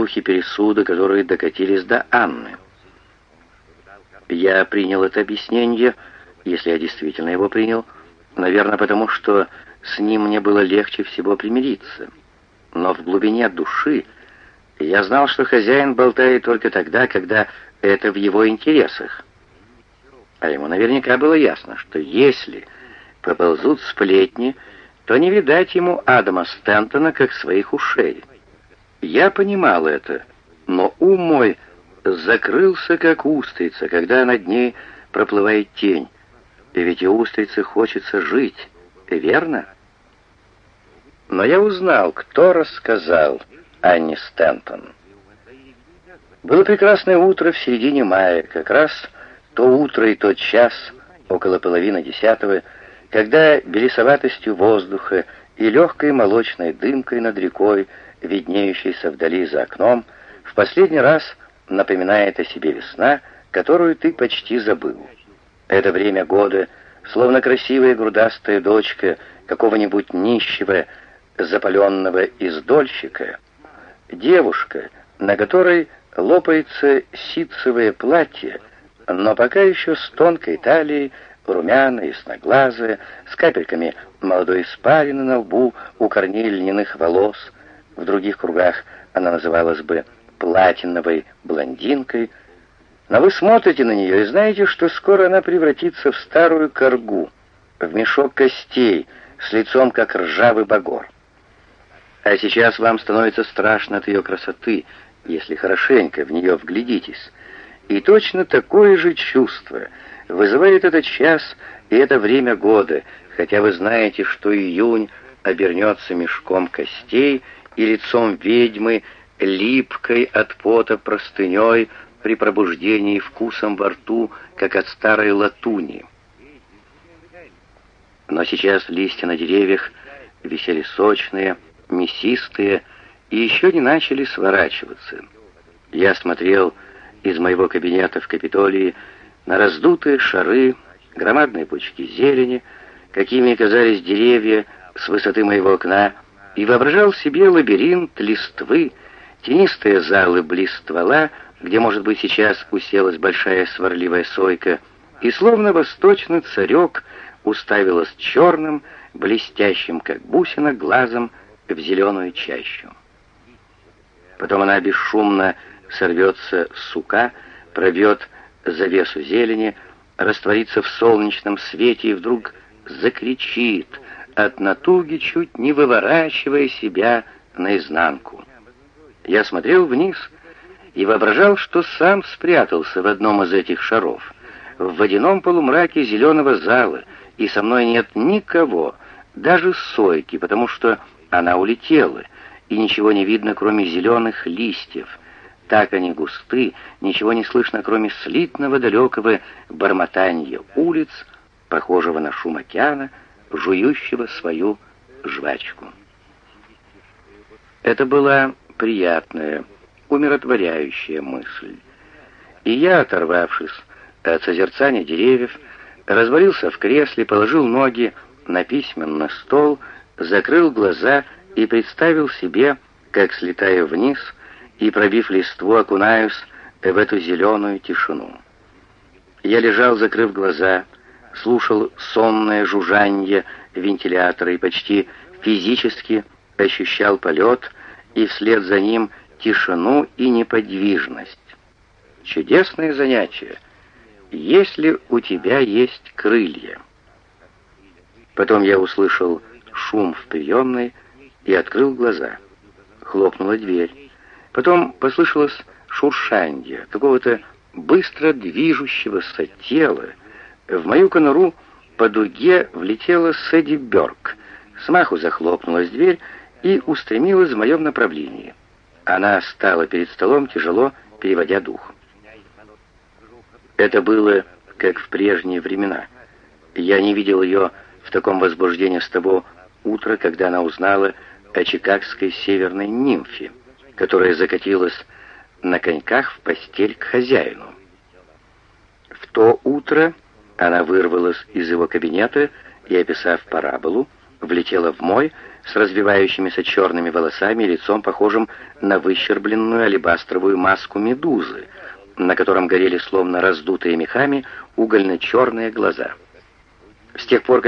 слухи пересуда, которые докатились до Анны. Я принял это объяснение, если я действительно его принял, наверное, потому что с ним мне было легче всего примириться. Но в глубине души я знал, что хозяин болтает только тогда, когда это в его интересах. А ему наверняка было ясно, что если поползут сплетни, то не видать ему Адама Стентона как своих ушей. Я понимал это, но ум мой закрылся, как устрица, когда над ней проплывает тень. И ведь и устрице хочется жить, верно? Но я узнал, кто рассказал Анне Стентон. Было прекрасное утро в середине мая, как раз то утро и тот час, около половины десятого, когда белесоватостью воздуха и легкой молочной дымкой над рекой, виднеющейся вдали за окном, в последний раз напоминает о себе весна, которую ты почти забыл. Это время года, словно красивая грудастая дочка какого-нибудь нищего, запаленного издольщика, девушка, на которой лопается ситцевое платье, но пока еще с тонкой талией, румяная, ясноглазая, с капельками молодой испарины на лбу у корней льняных волос. В других кругах она называлась бы платиновой блондинкой. Но вы смотрите на нее и знаете, что скоро она превратится в старую коргу, в мешок костей, с лицом, как ржавый багор. А сейчас вам становится страшно от ее красоты, если хорошенько в нее вглядитесь. И точно такое же чувство вызывает этот час и это время года, хотя вы знаете, что июнь обернется мешком костей и лицом ведьмы, липкой от пота простыней при пробуждении вкусом во рту, как от старой латуни. Но сейчас листья на деревьях висели сочные, мясистые и еще не начали сворачиваться. Я смотрел из моего кабинета в Капитолии на раздутые шары, громадные пучки зелени, какими казались деревья с высоты моего окна, и воображал себе лабиринт листвы, тенистые залы близ ствола, где, может быть, сейчас уселась большая сварливая сойка, и словно восточный царек уставилась черным, блестящим, как бусина, глазом в зеленую чащу. Потом она бесшумно сорвется с сука, пробьет завесу зелени, растворится в солнечном свете и вдруг закричит, от натуги чуть не выворачивая себя наизнанку. Я смотрел вниз и воображал, что сам спрятался в одном из этих шаров, в водяном полумраке зеленого зала, и со мной нет никого, даже сойки, потому что она улетела, и ничего не видно, кроме зеленых листьев. Так они густы, ничего не слышно, кроме слитного далекого бормотания улиц, похожего на шум океана, жующего свою жвачку. Это была приятная, умиротворяющая мысль. И я, оторвавшись от созерцания деревьев, развалился в кресле, положил ноги на письменный стол, закрыл глаза и представил себе, как слетаю вниз и, пробив листву, окунаюсь в эту зеленую тишину. Я лежал, закрыв глаза, слушал сонное жужжание вентилятора и почти физически ощущал полет, и вслед за ним тишину и неподвижность. Чудесное занятие, если у тебя есть крылья. Потом я услышал шум в приемной и открыл глаза. Хлопнула дверь. Потом послышалось шуршанье какого-то быстро движущегося тела. В мою конуру по дуге влетела Сэдди Бёрк. Смаху захлопнулась дверь и устремилась в моем направлении. Она стала перед столом, тяжело переводя дух. Это было как в прежние времена. Я не видел ее в таком возбуждении с того утра, когда она узнала о чикагской северной нимфе, которая закатилась на коньках в постель к хозяину. В то утро она вырвалась из его кабинета и, описав параболу, влетела в мой с развивающимися черными волосами и лицом, похожим на выщербленную алебастровую маску медузы, на котором горели словно раздутые мехами угольно-черные глаза. С тех пор,